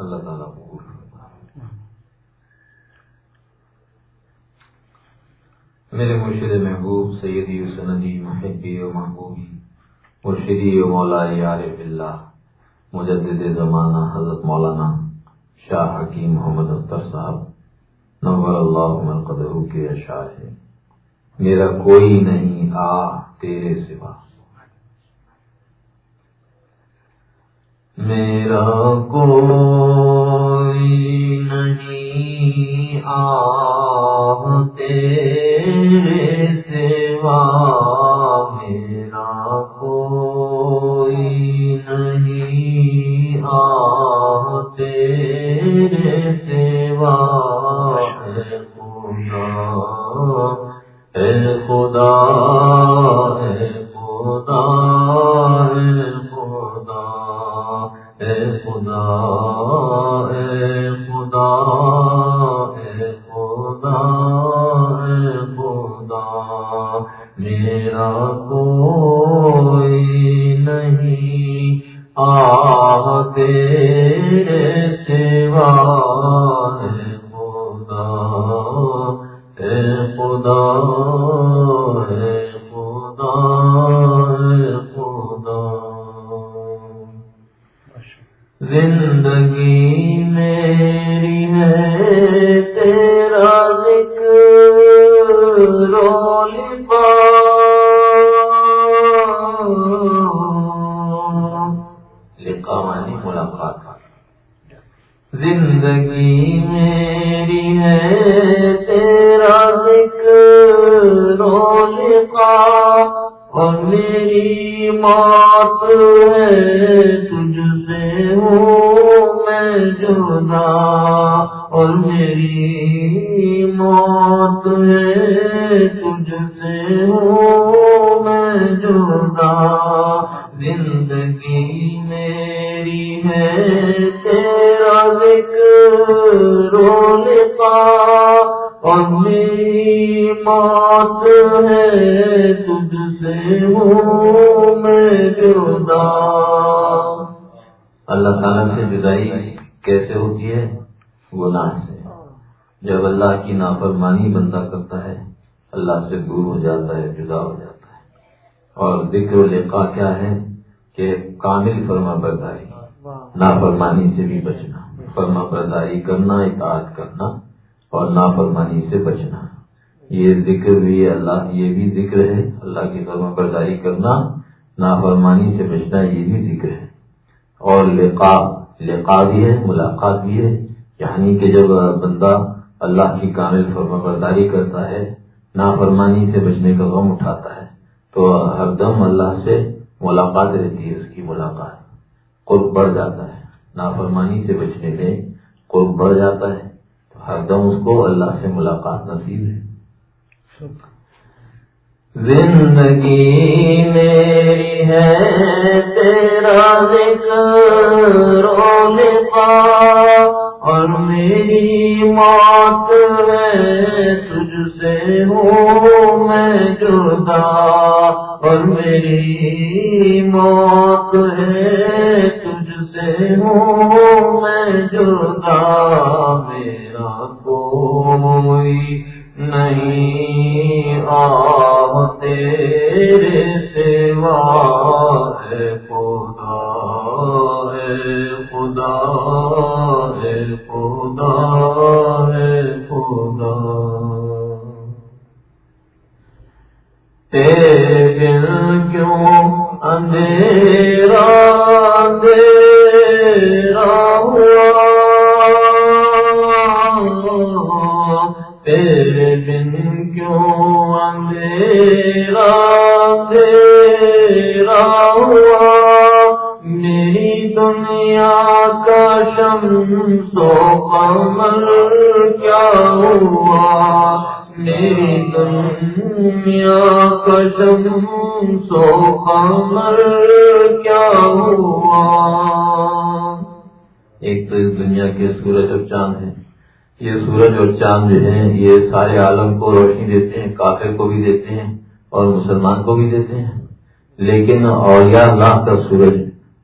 اللہ تعالیٰ قبول میرے مرشد محبوب، سیدی و سندی، محبی و محبوبی، مرشدی و مولا عارف اللہ مجدد زمانہ حضرت مولانا شاہ حکیم محمد اختر صاحب، نور اللہ مرقدہ کے اشعار ہے میرا کوئی نہیں آ تیرے سوا۔ میرا کوئی نہیں آ تیرے سوا، میرا کوئی نہیں آ تیرے سوا۔ اے خدا، اے زندگی میری ہے، تیرا ذکر رول پا اور میری موت ہے، تجھ سے ہوں میں جدا، اور میری موت ہے تجھ سے ہوں میں جدا اللہ تعالیٰ سے جدائی کیسے ہوتی ہے؟ گناہ سے۔ جب اللہ کی نافرمانی بندہ کرتا ہے، اللہ سے دور ہو جاتا ہے، جدا ہو جاتا ہے۔ اور ذکر و لقا کیا ہے کہ کامل فرما برداری۔ نافرمانی سے بھی بچنا، فرما برداری کرنا، اطاعت کرنا اور نافرمانی سے بچنا۔ یہ ذکر بھی اللہ یہ بھی ذکر ہے۔ اللہ کی فرما برداری کرنا، نافرمانی سے بچنا یہ بھی ذکر ہے۔ اور لقا لقا بھی ہے، ملاقات بھی ہے۔ یعنی کہ جب بندہ اللہ کی کامل فرما برداری کرتا ہے، نافرمانی سے بچنے کا غم اٹھاتا ہے، تو ہر دم اللہ سے ملاقات رہتی ہے، اس کی ملاقات۔ قرب بڑھ جاتا ہے، نافرمانی سے بچنے میں قرب بڑھ جاتا ہے۔ تو ہر دم اس کو اللہ سے ملاقات نصیب ہے۔ زندگی میری ہے، تیرا ذکر رونے اور میری موت ہے، تجھ سے ہوں میں جدا۔ اور میری موت ہے، تجھ سے ہوں میں جدا۔ میرا کوئی نہیں آ تیرے سوا ہے خدا ہے خدا ہے خدا ہے خدا تیرے بن کیوں اندھیرا کیوں اندھیرا اندھیرا ہوا؟ میری دنیا کا شمس و قمر کیا ہوا؟ میری دنیا کا شمس و قمر کیا ہوا؟ ایک تو اس دنیا کے سورج اور چاند ہیں۔ یہ سورج اور چاند جو ہیں، یہ سارے عالم کو روشنی دیتے ہیں، کافر کو بھی دیتے ہیں اور مسلمان کو بھی دیتے ہیں۔ لیکن اولیاء اللہ کا سورج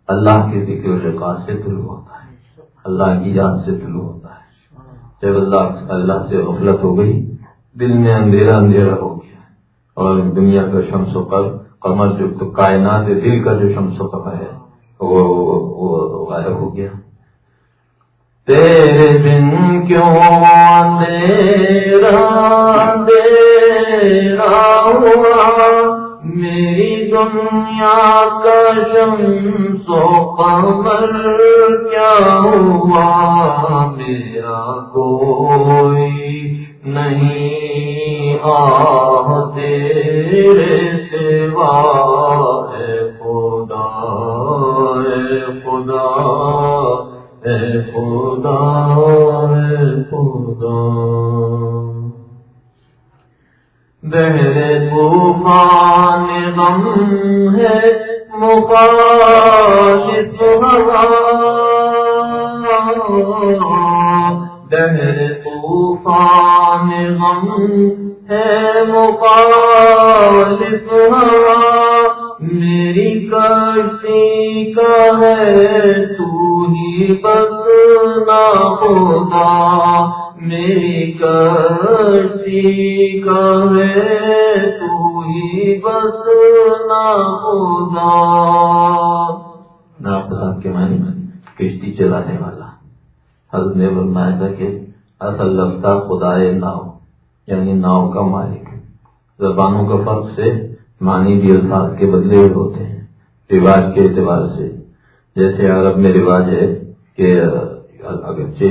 اللہ کے ذکر و رقاص سے طلوع ہوتا ہے۔ اللہ کی یاد سے طلوع ہوتا ہے۔ جب اللہ اللہ سے غفلت ہو گئی، دل میں اندھیرا اندھیرا ہو گیا۔ اور دنیا کا شمس و قل قمر جو کائنات دل کا جو شمس و قمر ہے وہ غائب ہو گیا۔ تیرے بن کیوں اندھیرا اندھیرا ہوا؟ میری دنیا کا شمس و قمر کیا ہوا؟ میرا کوئی نہیں آ تیرے سوا ہے خدا ہے خدا۔ ہے خدا ہے خدا۔ بہرے طوفان غم ہے مخالف ہوا دہر طوفان غم ہے مخالف ہوا میری کشتی کا ہے بس نہ خدا میری کشتی کا ہے تو ہی بس نہ خدا نہ خدا کے معنی میں کشتی چلانے والا۔ حضرت نے فرمایا تھا کہ اصل لفظ خدا ناؤ یعنی ناؤ کا مالک۔ زبانوں کا فرق سے معنی بھی الفاظ کے بدلے ہوتے ہیں، رواج کے اعتبار سے۔ جیسے عرب میں رواج ہے کہ اگرچہ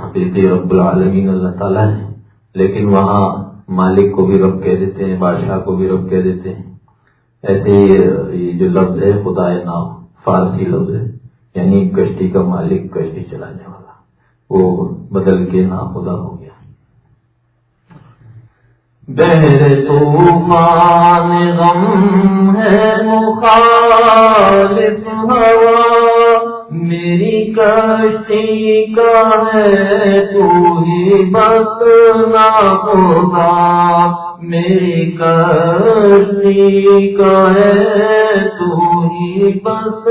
حقیقی رب العالمین اللہ تعالیٰ ہے لیکن وہاں مالک کو بھی رب کہہ دیتے ہیں، بادشاہ کو بھی رب کہہ دیتے ہیں۔ ایسے ہی جو لفظ ہے، خدا ناؤ فارسی لفظ ہے یعنی کشتی کا مالک کشتی چلانے والا۔ وہ بدل کے نا خدا ہو گیا۔ بہر طوفان غم ہے، مخالف ہوا۔ کشتی کا ہے تو ہی بس نہ ہوگا میری کشتی کا ہے تو ہی بس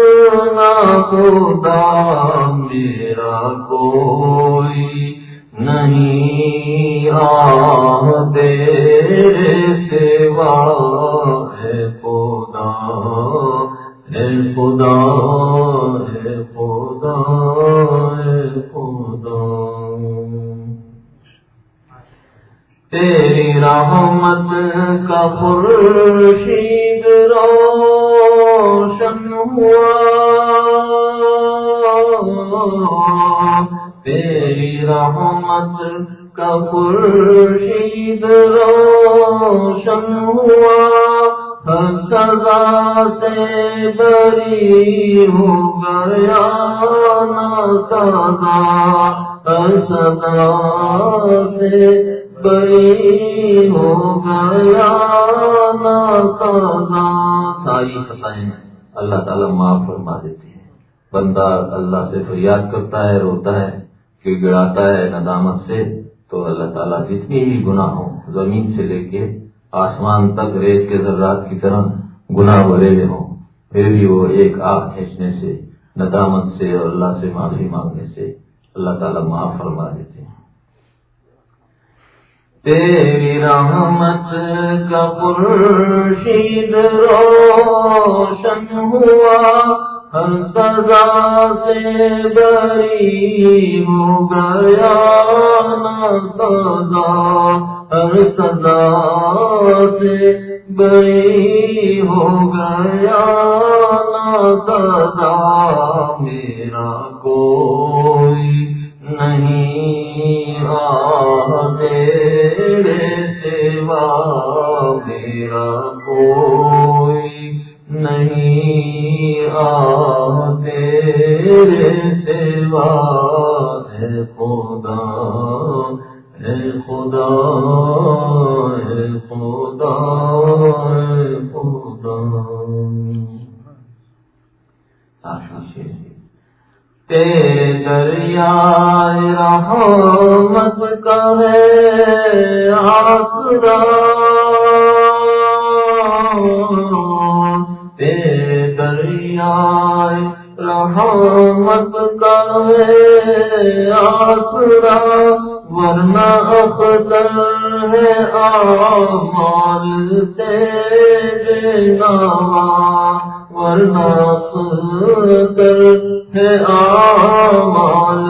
نہ ہوگا میرا کوئی نہیں آ تیرے سوا ہے خدا ہے خدا ہے خدا ہے خدا تیری رحمت کا خورشید روشن ہوا۔ تیری رحمت کا خورشید روشن ہوا۔ ہر سزا سے بری ہو گیا نا سزا ہر سزا سے بری ہو گیا نا ساری خطائیں اللہ تعالیٰ معاف فرما دیتی ہیں بندہ اللہ سے فریاد کرتا ہے، روتا ہے کہ گڑاتا ہے ندامت سے؟ تو اللہ تعالیٰ جتنی ہی گناہ ہوں زمین سے لے کے آسمان تک، ریت کے ذرات کی طرح گناہ بھرے ہوئے ہوں، پھر بھی وہ ایک آگ کھینچنے سے، ندامت سے اور اللہ سے معافی مانگنے سے اللہ تعالیٰ معاف فرما دیتے ہیں۔ تیری رحمت کا پرشید روشن ہوا، ہر سزا سے بری ہو گیا نا سزا۔ ہر سزا سے بری ہو گیا نا سزا۔ میرا کوئی نہیں آ تیرے سوا میرا کوئی نہیں آ تیرے سوا ہے خدا ہے خدا ہے خدا ہے خدا۔ تیرے دریا رحمت کا ہے آسرا تیرے دریا رحمت کا ہے آسرا ورنہ اختر ہے ورنہ ہے آمال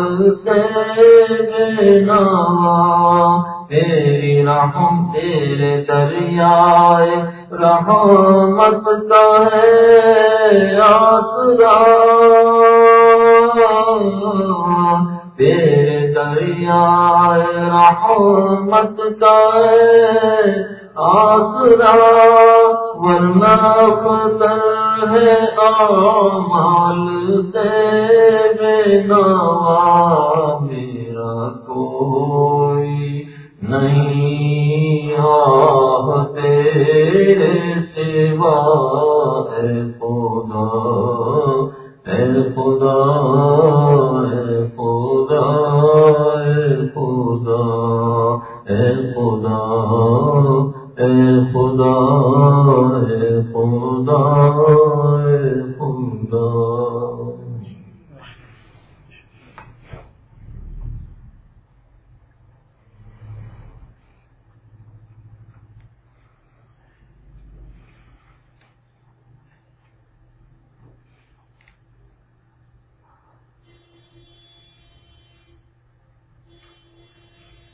تیری رحم تیرے دریائے رحمت کا ہے آسرا۔ تیرے دریا رحمت کا آسرا ورنہ خطر ہے آمال سے بے نوا میرا کوئی نہیں آ تیرے سوا ہے خدا اے خدا اے خدا اے خدا اے خدا اے خدا اے خدا اے خدا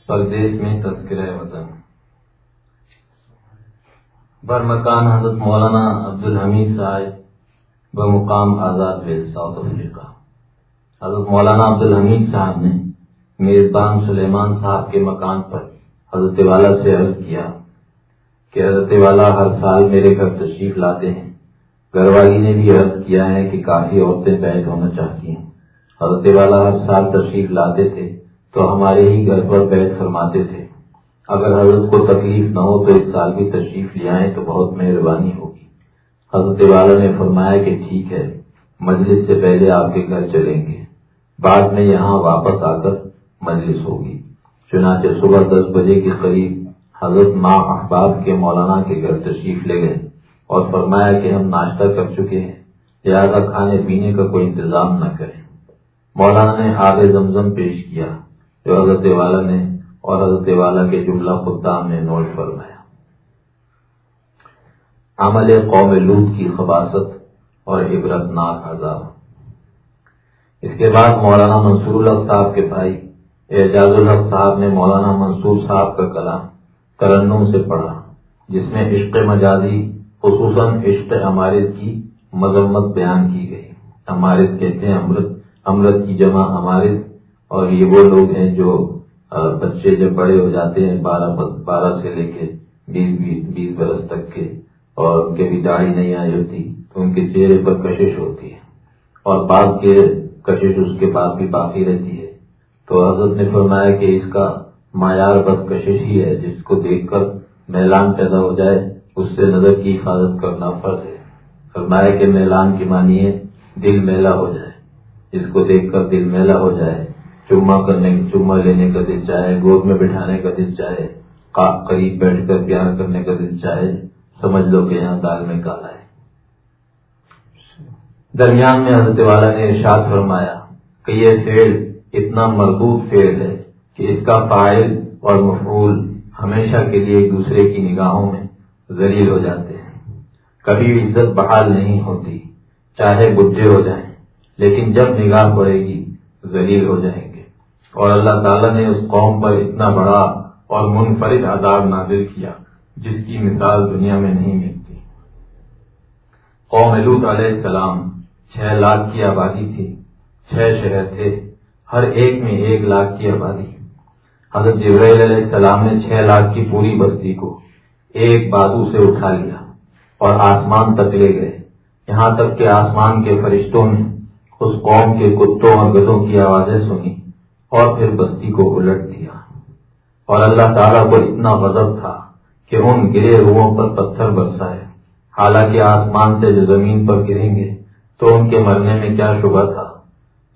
پردیش میں تذکرہ وطن بر مکان حضرت مولانا عبد الحمید صاحب بمقام آزاد ویل ساؤتھ افریقہ۔ حضرت مولانا عبد الحمید صاحب نے میزبان سلیمان صاحب کے مکان پر حضرت والا سے عرض کیا کہ حضرت والا ہر سال میرے گھر تشریف لاتے ہیں۔ گھر والی نے بھی عرض کیا ہے کہ کافی عورتیں بیت ہونا چاہتی ہیں۔ حضرت والا ہر سال تشریف لاتے تھے تو ہمارے ہی گھر پر بیٹھ فرماتے تھے۔ اگر حضرت کو تکلیف نہ ہو تو اس سال بھی تشریف لے آئیں تو بہت مہربانی ہوگی۔ حضرت والا نے فرمایا کہ ٹھیک ہے، مجلس سے پہلے آپ کے گھر چلیں گے۔ بعد میں یہاں واپس آ کر مجلس ہوگی۔ چنانچہ صبح دس بجے کے قریب حضرت ماں احباب کے مولانا کے گھر تشریف لے گئے اور فرمایا کہ ہم ناشتہ کر چکے ہیں۔ لہٰذا کھانے پینے کا کوئی انتظام نہ کریں۔ مولانا نے آب زمزم پیش کیا۔ جو حضرت والا نے اور حضرت والا کے جملہ خدام نے نوٹ فرمایا۔ عمل قوم لوت کی خباست اور عبرت ناک عذاب۔ اس کے بعد مولانا منصور الحق صاحب کے بھائی اعجاز الحق صاحب نے مولانا منصور صاحب کا کلام کرنوں سے پڑھا، جس میں عشق مجازی، خصوصاً عشق امارت کی مذمت بیان کی گئی۔ امارت کہتے ہیں، امرت امرت کی جمع امارت، اور یہ وہ لوگ ہیں جو بچے جب بڑے ہو جاتے ہیں، بارہ بارہ سے لے کے بیس بیس برس تک کے اور ان کے بھی داڑھی نہیں آئی ہوتی، تو ان کے چہرے پر کشش ہوتی ہے۔ اور بعد کے کشش اس کے بعد بھی باقی رہتی ہے۔ تو حضرت نے فرمایا کہ اس کا معیار بس کشش ہی ہے، جس کو دیکھ کر میلان پیدا ہو جائے، اس سے نظر کی حفاظت کرنا فرض ہے۔ فرمایا کہ میلان کی مانی ہے دل میلا ہو جائے۔ جس کو دیکھ کر دل میلا ہو جائے چما کرنے چما لینے کا دل چاہے، گود میں بٹھانے کا دل چاہے قریب بیٹھ کر پیار کرنے کا دل چاہے، سمجھ لو کہ یہاں دال میں کالا ہے۔ درمیان میں حضرت والا نے ارشاد فرمایا کہ یہ فیل اتنا مضبوط فیل ہے کہ اس کا فائل اور مفعول ہمیشہ کے لیے ایک دوسرے کی نگاہوں میں ذلیل ہو جاتے ہیں۔ کبھی عزت بحال نہیں ہوتی، چاہے بڈھے ہو جائیں، لیکن جب نگاہ پڑے گی، ذلیل ہو جائیں گے اور اللہ تعالیٰ نے اس قوم پر اتنا بڑا اور منفرد عذاب نازل کیا، جس کی مثال دنیا میں نہیں ملتی۔ قوم لوت علیہ السلام چھ لاکھ کی آبادی تھی، چھ شہر تھے، ہر ایک میں ایک لاکھ کی آبادی۔ حضرت جبرائیل علیہ السلام نے چھ لاکھ کی پوری بستی کو ایک بازو سے اٹھا لیا اور آسمان تک لے گئے۔ یہاں تک کہ آسمان کے فرشتوں نے اس قوم کے کتوں اور گدوں کی آوازیں سنی اور پھر بستی کو الٹ دیا۔ اور اللہ تعالیٰ کو اتنا غضب تھا کہ ان گرے روحوں پر پتھر برسائے۔ حالانکہ آسمان سے جو زمین پر گریں گے، تو ان کے مرنے میں کیا شبہ تھا؟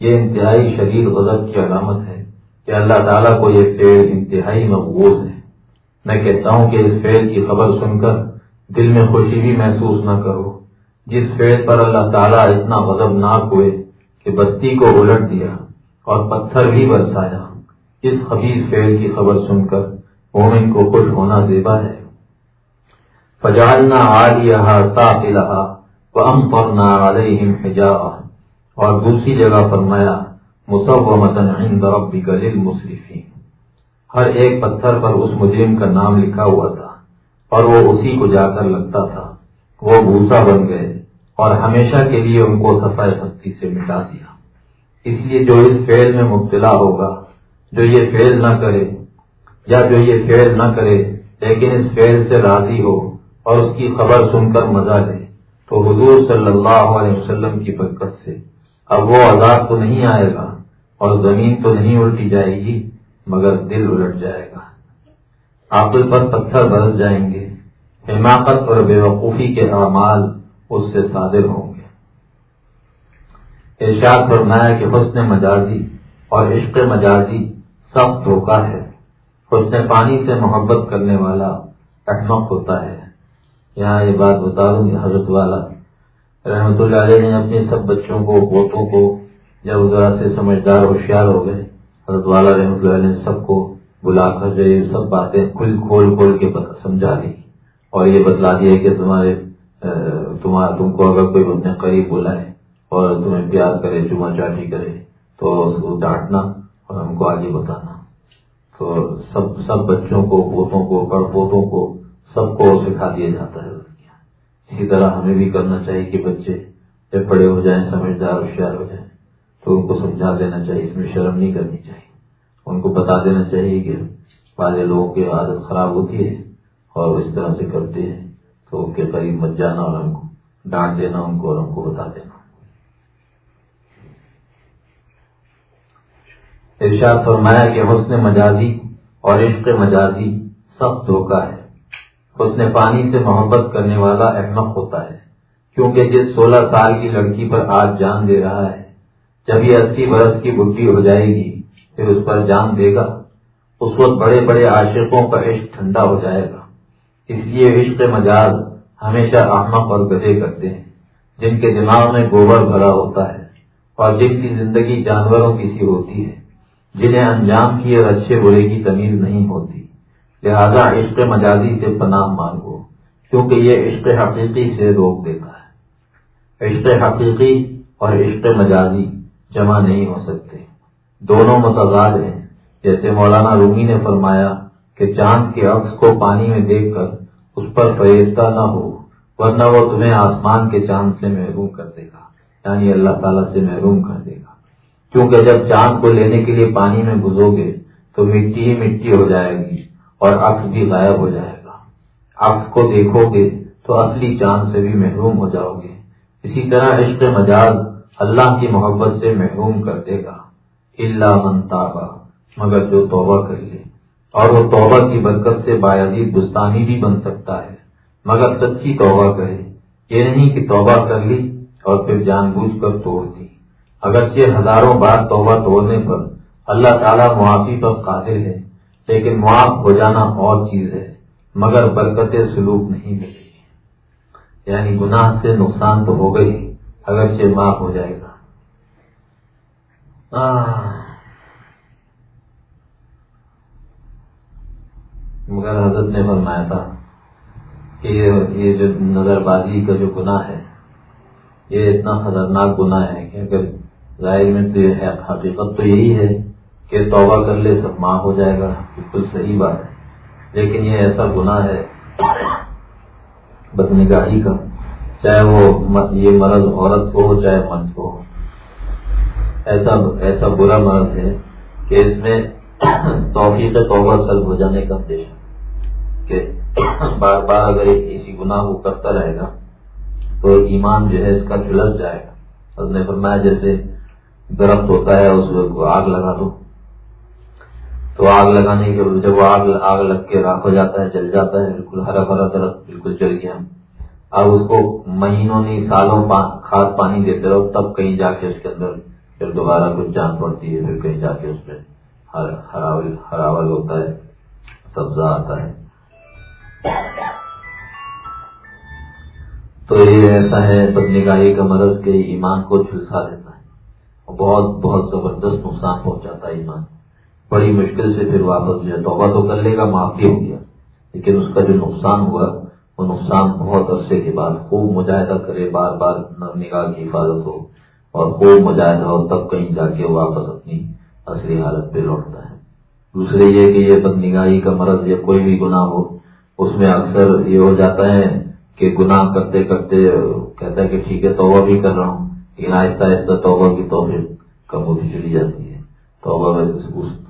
یہ انتہائی شدید غضب کی علامت ہے کہ اللہ تعالیٰ کو یہ فیل انتہائی مقبوض ہے۔ میں کہتا ہوں کہ اس فیل کی خبر سن کر دل میں خوشی بھی محسوس نہ کرو۔ جس فیل پر اللہ تعالیٰ اتنا غضبناک ہوئے کہ بستی کو الٹ دیا۔ اور پتھر بھی برسایا۔ اس خبیز فیل کی خبر سن کر مومن کو خوش ہونا زیبا ہے۔ فجالنا عالیہ ساقلہا وامطرنا علیہم حجارہ اور دوسری جگہ فرمایا مصومتن عند ربک للمصرفین ہر ایک پتھر پر اس مجرم کا نام لکھا ہوا تھا اور وہ اسی کو جا کر لگتا تھا۔ وہ بھوسا بن گئے اور ہمیشہ کے لیے ان کو صفائی ہستی سے مٹا دیا۔ اس لیے جو اس فیل میں مبتلا ہوگا، جو یہ فیل نہ کرے، یا جو یہ فیل نہ کرے، لیکن اس فیل سے راضی ہو اور اس کی خبر سن کر مزہ لے، تو حضور صلی اللہ علیہ وسلم کی برکت سے۔ اب وہ عذاب تو نہیں آئے گا اور زمین تو نہیں الٹی جائے گی، مگر دل الٹ جائے گا۔ عقل پر پتھر برس جائیں گے، حماقت اور بے وقوفی کے اعمال اس سے صادر ہوں گے۔ ارشاد فرمایا کہ حسن مجازی اور عشق مجازی سخت دھوکا ہے۔ حسن پانی سے محبت کرنے والا احمق ہوتا ہے۔ یہاں یہ بات بتا دوں کہ حضرت والا۔ رحمت اللہ علیہ نے اپنے سب بچوں کو پوتوں کو جب ذرا سے سمجھدار ہوشیار ہو گئے، حضرت والا رحمت اللہ علیہ نے سب کو بلا کر جو یہ سب باتیں کھل کھول کھول کے سمجھا دی۔ اور یہ بتلا دیا کہ تمہارے تمہارا، تم کو اگر کوئی اپنے قریب بلائے۔ اور تمہیں پیار کرے چما چاٹی کرے، تو اس کو ڈانٹنا اور ہم کو آگے بتانا۔ تو سب سب بچوں کو، پوتوں کو پڑ پوتوں کو سب کو سکھا دیا جاتا ہے۔ اسی طرح ہمیں بھی کرنا چاہیے کہ بچے جب بڑے ہو جائیں، سمجھدار، ہوشیار ہو جائیں، تو ان کو سمجھا دینا چاہیے، اس میں شرم نہیں کرنی چاہیے۔ ان کو بتا دینا چاہیے کہ والے لوگوں کی عادت خراب ہوتی ہے اور اس طرح سے کرتے ہیں، تو ان کے قریب مت جانا اور ہم کو ڈانٹ دینا، ان کو اور ہم کو بتا دینا۔ ارشاد فرمایا کہ حسن مجازی اور عشق مجازی سخت دھوکا ہے۔ حسن پانی سے محبت کرنے والا احمق ہوتا ہے، کیونکہ جس سولہ سال کی لڑکی پر آج جان دے رہا ہے، جب یہ اسی برس کی بڈی ہو جائے گی، پھر اس پر جان دے گا۔ اس وقت بڑے بڑے عاشقوں کا عشق ٹھنڈا ہو جائے گا۔ اس لیے عشق مجاز ہمیشہ احمق اور گدے کرتے ہیں، جن کے دماغ میں گوبر بھرا ہوتا ہے اور جن کی زندگی جانوروں کی سی ہوتی ہے۔ جنہیں انجام کی اور اچھے برے کی تمیز نہیں ہوتی۔ لہذا عشق مجازی سے پناہ مانگو، کیونکہ یہ عشق حقیقی سے روک دیتا ہے۔ عشق حقیقی اور عشق مجازی جمع نہیں ہو سکتے۔ دونوں متضاد ہیں۔ جیسے مولانا رومی نے فرمایا کہ چاند کے عکس کو پانی میں دیکھ کر اس پر فریفتہ نہ ہو، ورنہ وہ تمہیں آسمان کے چاند سے محروم کر دے گا یعنی اللہ تعالیٰ سے محروم کر دے گا۔ کیونکہ جب چاند کو لینے کے لیے پانی میں گزو گے تو مٹی ہی مٹی ہو جائے گی اور عکس بھی غائب ہو جائے گا۔ عکس کو دیکھو گے تو اصلی چاند سے بھی محروم ہو جاؤ گے۔ اسی طرح عشق مجاز اللہ کی محبت سے محروم کر دے گا۔ اللہ منتابہ مگر جو توبہ کر لے۔ اور وہ توبہ کی برکت سے باعزید بستانی بھی بن سکتا ہے۔ مگر سچی توبہ کرے۔ یہ نہیں کہ توبہ کر لی اور پھر جان بوجھ کر توڑ دی۔ اگرچہ ہزاروں بار توبہ توڑنے پر اللہ تعالیٰ معافی پر قادر ہے، لیکن معاف ہو جانا اور چیز ہے، مگر برکت سلوک نہیں ملے گی۔ یعنی گناہ سے نقصان تو ہو گئی، اگرچہ معاف ہو جائے گا۔ مگر حضرت نے فرمایا تھا کہ یہ جو نظر بازی کا جو گناہ ہے، یہ اتنا خطرناک گناہ ہے کہ اگر ظاہر میں تو حقیقت تو یہی ہے کہ توبہ کر لے سب معاف ہو جائے گا۔ بالکل صحیح بات ہے۔ لیکن یہ ایسا گناہ ہے بدنگاہی کا، چاہے وہ یہ مرض عورت کو ہو، چاہے مرد کو ہو۔ ایسا ایسا برا مرض ہے کہ اس میں توفیق توبہ سلب ہو جانے کا اندیش کہ بار بار اگر کسی گناہ کو کرتا رہے گا تو ایمان جو ہے اس کا جھلس جائے گا۔ نے فرمایا جیسے درخت ہوتا ہے، اس کو آگ لگا دو۔ تو آگ لگانے کے جب آگ آگ لگ کے راک ہو جاتا ہے، جل جاتا ہے، بالکل ہرا بھرا درخت بالکل جل گیا۔ اب اس کو مہینوں نہیں، سالوں کھاد پانی دیتے رہو، تب کہیں جا کے اس کے اندر پھر دوبارہ کچھ جان پڑتی ہے، پھر کہیں جا کے اس پہ ہراول ہوتا ہے، سبزہ آتا ہے۔ تو یہ ایسا ہے بدنگاہی کا مرض کے ایمان کو جھلسا دیتا ہے۔ بہت بہت زبردست نقصان پہنچاتا ہے ایمان۔ بڑی مشکل سے پھر واپس جو ہے توبہ تو کر لے گا، معافی ہو گیا۔ لیکن اس کا جو نقصان ہوا، وہ نقصان بہت عرصے کے بعد خوب مجاہدہ کرے، بار بار نگاہ کی حفاظت ہو اور خوب مجاہدہ ہو تب کہیں جا کے واپس اپنی اصلی حالت پہ لوٹتا ہے۔ دوسرے یہ کہ یہ بد نگاہی کا مرض یا کوئی بھی گناہ ہو، اس میں اکثر یہ ہو جاتا ہے کہ گناہ کرتے کرتے کہتا ہے کہ ٹھیک ہے، توبہ بھی کر رہا ہوں۔ لیکن آہستہ آہستہ توبہ کی توفیق کم ہوتی چلی جاتی ہے۔ توبہ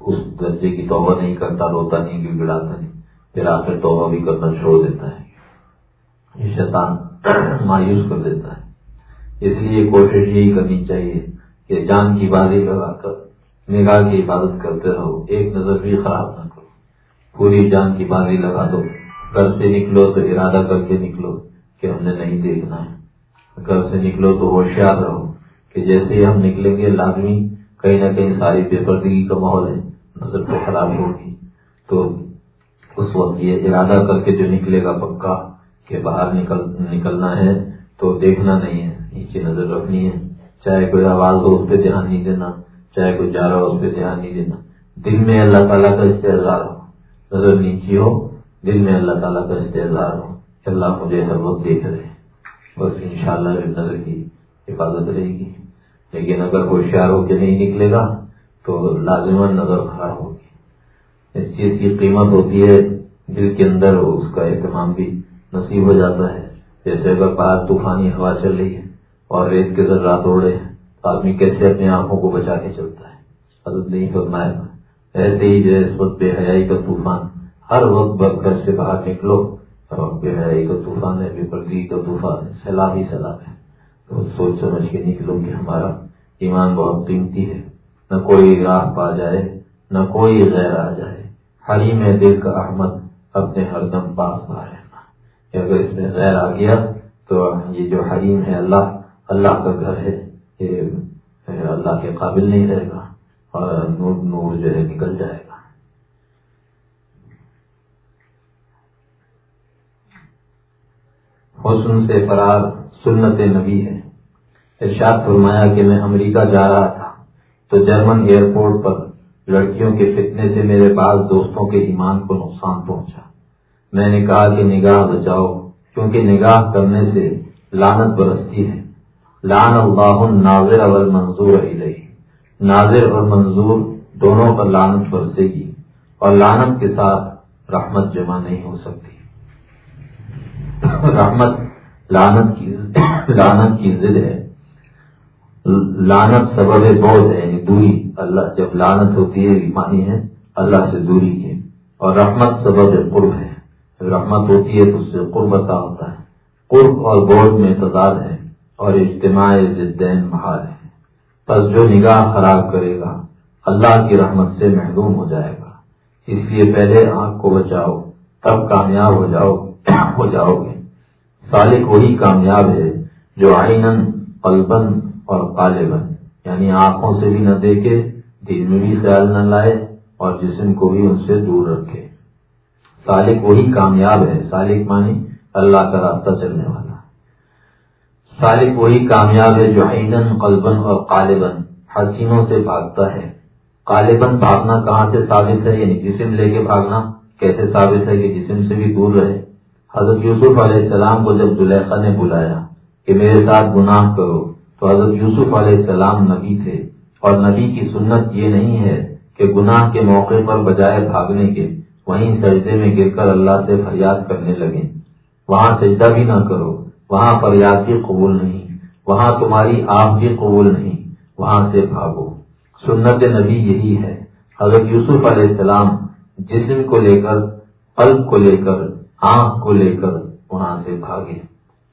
اس درجے کی توبہ نہیں کرتا، روتا نہیں گڑاتا نہیں، پھر آخر توبہ بھی کرنا چھوڑ دیتا ہے۔ یہ شیطان مایوس کر دیتا ہے۔ اس لیے کوشش یہی کرنی چاہیے کہ جان کی بازی لگا کر، نگاہ کی حفاظت کرتے رہو۔ ایک نظر بھی خراب نہ کرو۔ پوری جان کی بازی لگا دو۔ گھر سے نکلو تو ارادہ کر کے نکلو کہ ہم نے نہیں دیکھنا۔ ہے گھر سے نکلو تو ہوشیار رہو کہ جیسے ہی ہم نکلیں گے، لازمی کہیں نہ کہیں ساری پیپر دلی کا ماحول ہے، نظر تو خراب ہوگی۔ تو اس وقت یہ ارادہ کر کے جو نکلے گا پکا کہ باہر نکل، نکلنا ہے، تو دیکھنا نہیں ہے، نیچے نظر رکھنی ہے۔ چاہے کوئی آواز ہو، اس پہ دھیان نہیں دینا۔ چاہے کوئی جا رہا ہو، اس پہ دھیان نہیں دینا۔ دل میں اللہ تعالیٰ کا استحصال ہو۔ نظر نیچی ہو، دل میں اللہ تعالیٰ کا استحصال ہو۔ اللہ مجھے ہر وقت دیکھ رہے۔ بس ان شاء اللہ نظر کی حفاظت رہے گی۔ لیکن اگر ہوشیار ہو کے نہیں نکلے گا، تو لازمن نظر خراب ہوگی اس چیز کی قیمت ہوتی ہے، دل کے اندر اس کا اہتمام بھی نصیب ہو جاتا ہے۔ جیسے اگر باہر طوفانی ہوا چل رہی ہے اور ریت کے ذرات اڑے ہیں تو آدمی کیسے اپنی آنکھوں کو بچا کے چلتا ہے؟ حضرت نہیں فرمایا ایسے ہی جو اس وقت بے حیائی کا طوفان، ہر وقت گھر سے باہر نکلو۔ اور بے حیائی طوفان ہے بے کا طوفان ہے، سیلاب ہی سیلاب ہے۔ تو سوچ سمجھ کے نکلو کہ ہمارا ایمان بہت قیمتی ہے۔ نہ کوئی راہ پا جائے، نہ کوئی غیر آ جائے۔ حریم دل کا احمد اپنے ہر دم پاس نہ رہنا کہ اگر اس میں غیر آ گیا تو یہ جو حریم ہے، اللہ اللہ کا گھر ہے، یہ اللہ کے قابل نہیں رہے گا۔ اور نور نور جو ہے، نکل جائے گا۔ حسن سے فرار سنت نبی ہے۔ ارشاد فرمایا کہ میں امریکہ جا رہا تھا تو جرمن ایئرپورٹ پر لڑکیوں کے فتنے سے میرے بعض دوستوں کے ایمان کو نقصان پہنچا۔ میں نے کہا کہ نگاہ بچاؤ، کیونکہ نگاہ کرنے سے لانت برستی ہے۔ لان اللہ ناظر اور منظور علیہ ناظر اور منظور دونوں پر لانت برسے گی اور لانت کے ساتھ رحمت جمع نہیں ہو سکتی۔ رحمت لانت کی لانت کی ضد ہے۔ لانت سبب بہت ہے یعنی دوری۔ اللہ جب لانت ہوتی ہے مانی ہے، اللہ سے دوری کی۔ اور رحمت سبب قرب ہے۔ جب رحمت ہوتی ہے، تو اس سے قربتا ہوتا ہے۔ قرب اور بوجھ میں تضاد ہے اور اجتماع ضدین محال ہے۔ بس جو نگاہ خراب کرے گا، اللہ کی رحمت سے محروم ہو جائے گا۔ اس لیے پہلے آنکھ کو بچاؤ، تب کامیاب ہو جاؤ۔ ہو جاؤ گے۔ سالک وہی کامیاب ہے جو آئین قلبن اور غالبن یعنی آنکھوں سے بھی نہ دیکھے، دل میں بھی خیال نہ لائے اور جسم کو بھی ان سے دور رکھے۔ سالک وہی کامیاب ہے۔ سالک مانی اللہ کا راستہ چلنے والا۔ سالک وہی کامیاب ہے جو عینن قلبن اور قالبن حسینوں سے بھاگتا ہے۔ قالبن بھاگنا کہاں سے ثابت ہے؟ یعنی جسم لے کے بھاگنا کیسے ثابت ہے کہ جسم سے بھی دور رہے؟ حضرت یوسف علیہ السلام کو جب زلیخا نے بلایا کہ میرے ساتھ گناہ کرو، تو حضرت یوسف علیہ السلام نبی تھے۔ اور نبی کی سنت یہ نہیں ہے کہ گناہ کے موقع پر بجائے بھاگنے کے وہیں سجدے میں گر کر اللہ سے فریاد کرنے لگے۔ وہاں سجدہ بھی نہ کرو، وہاں فریاد بھی قبول نہیں، وہاں تمہاری آپ بھی قبول نہیں، وہاں سے بھاگو۔ سنت نبی یہی ہے۔ حضرت یوسف علیہ السلام جسم کو لے کر، قلب کو لے کر آنکھ کو لے کر وہاں سے بھاگے۔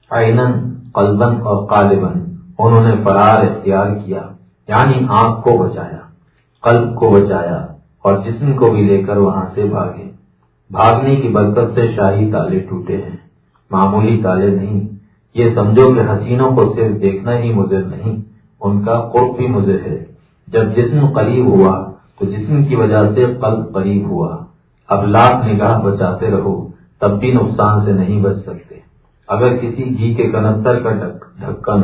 آئینن قلبن اور قالبن انہوں نے فرار اختیار کیا یعنی آنکھ کو بچایا، قلب کو بچایا اور جسم کو بھی لے کر وہاں سے بھاگے۔ بھاگنے کی برکت سے شاہی تالے ٹوٹے ہیں۔ معمولی تالے نہیں، یہ سمجھو کہ حسینوں کو صرف دیکھنا ہی مضر نہیں، ان کا قرب بھی مضر ہے۔ جب جسم قریب ہوا تو جسم کی وجہ سے قلب قریب ہوا۔ اب لاکھ نگاہ بچاتے رہو۔ تب بھی نقصان سے نہیں بچ سکتے۔ اگر کسی گھی کے کنستر کا ڈھکن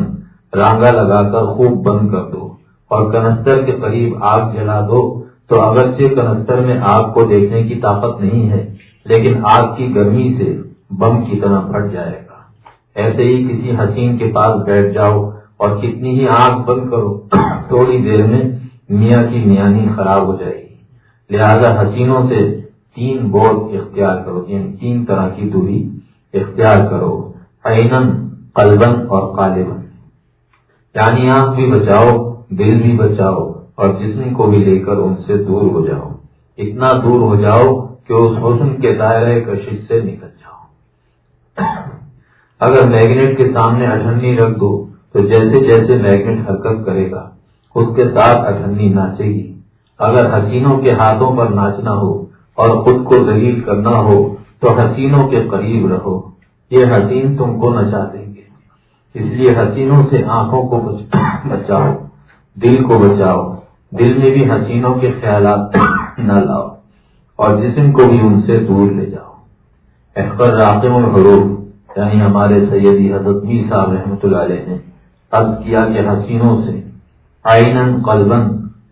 رانگا لگا کر خوب بند کر دو اور کنستر کے قریب آگ جلا دو، تو اگرچہ کنستر میں آگ کو دیکھنے کی طاقت نہیں ہے، لیکن آگ کی گرمی سے بم کی طرح پھٹ جائے گا۔ ایسے ہی کسی حسین کے پاس بیٹھ جاؤ اور کتنی ہی آگ بند کرو، تھوڑی دیر میں میاں کی میانی خراب ہو جائے گی۔ لہذا حسینوں سے تین بورڈ اختیار کرو یعنی تین طرح کی دوری اختیار کرو عینن قلبن اور قالبن یعنی آنکھ بھی بچاؤ، دل بھی بچاؤ، اور جسم کو بھی لے کر ان سے دور ہو جاؤ۔ اتنا دور ہو جاؤ کہ اس حسن کے دائرے کشش سے نکل جاؤ۔ اگر میگنیٹ کے سامنے اٹھنی رکھ دو، تو جیسے جیسے میگنیٹ حرکت کرے گا، اس کے ساتھ اٹھنی ناچے گی۔ اگر حسینوں کے ہاتھوں پر ناچنا ہو اور خود کو دلیل کرنا ہو تو حسینوں کے قریب رہو۔ یہ حسین تم کو نچا دیں گے۔ اس لیے حسینوں سے آنکھوں کو بچاؤ، دل کو بچاؤ۔ دل میں بھی حسینوں کے خیالات نہ لاؤ اور جسم کو بھی ان سے دور لے جاؤ۔ احبر راقم الحروف یعنی ہمارے سیدی حضرت بھی صاحب رحمۃ اللہ علیہ نے عرض کیا کہ حسینوں سے آئین قلبن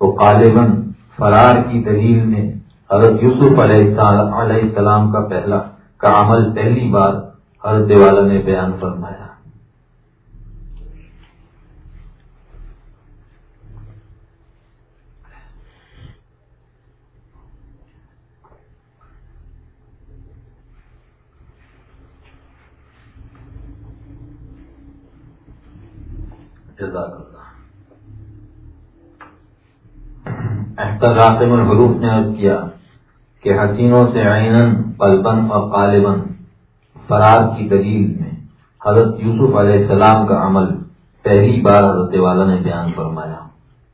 و قالبن فرار کی دلیل میں حضرت یوسف علیہ السلام کا پہلا کا عمل پہلی بار حضرت والا نے بیان فرمایا۔ جزاک اللہ۔ راسم الحروف نے عرض کیا کہ حسینوں سے عینن پلبن اور قالبن فرار کی دلیل میں حضرت یوسف علیہ السلام کا عمل پہلی بار حضرت والا نے بیان فرمایا۔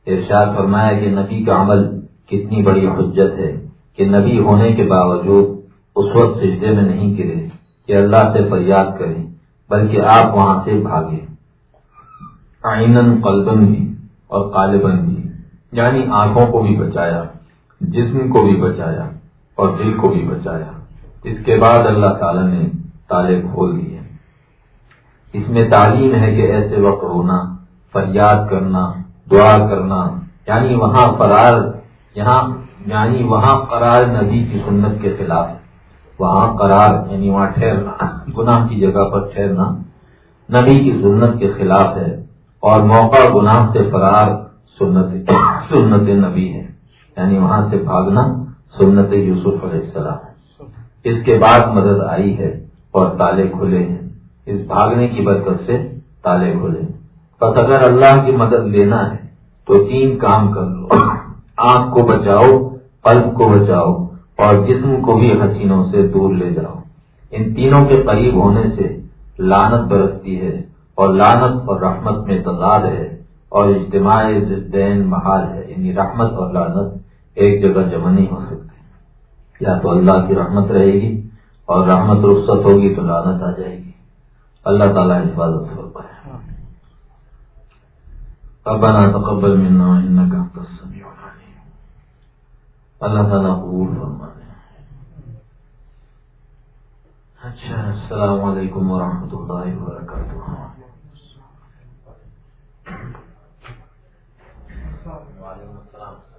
ارشاد فرمایا کہ نبی کا عمل کتنی بڑی حجت ہے کہ نبی ہونے کے باوجود اس وقت سجدے میں نہیں گرے کہ اللہ سے فریاد کریں بلکہ آپ وہاں سے بھاگے۔ آئینن قلبن بھی اور قالبن بھی۔ یعنی آنکھوں کو بھی بچایا، جسم کو بھی بچایا اور دل کو بھی بچایا۔ اس کے بعد اللہ تعالی نے تالے کھول دیے۔ اس میں تعلیم ہے کہ ایسے وقت رونا، فریاد کرنا، دعا کرنا یعنی وہاں فرار، یہاں یعنی وہاں قرار نبی کی سنت کے خلاف۔ وہاں قرار یعنی وہاں ٹھہرنا، گناہ کی جگہ پر ٹھہرنا نبی کی سنت کے خلاف ہے۔ اور موقع گناہ سے فرار سنت سنت نبی ہے یعنی وہاں سے بھاگنا سنت یوسف علیہ السلام اس کے بعد مدد آئی ہے اور تالے کھلے ہیں۔ اس بھاگنے کی برکت سے تالے کھلے بس اگر اللہ کی مدد لینا ہے تو تین کام کر لو۔ آنکھ کو بچاؤ، قلب کو بچاؤ اور جسم کو بھی حسینوں سے دور لے جاؤ۔ ان تینوں کے قریب ہونے سے لانت برستی ہے اور لانت اور رحمت میں تضاد ہے۔ اور اجتماع دین محال ہے یعنی رحمت اور لانت ایک جگہ جمع نہیں ہو سکتے یا تو اللہ کی رحمت رہے گی اور رحمت رخصت ہوگی تو لانت آ جائے گی۔ اللہ تعالیٰ حفاظت ہو پائے تقبل منا کا اللہ تعالیٰ قبول فرمانے۔ اچھا السلام علیکم ورحمۃ اللہ وبرکاتہ۔ وعلیکم السلام۔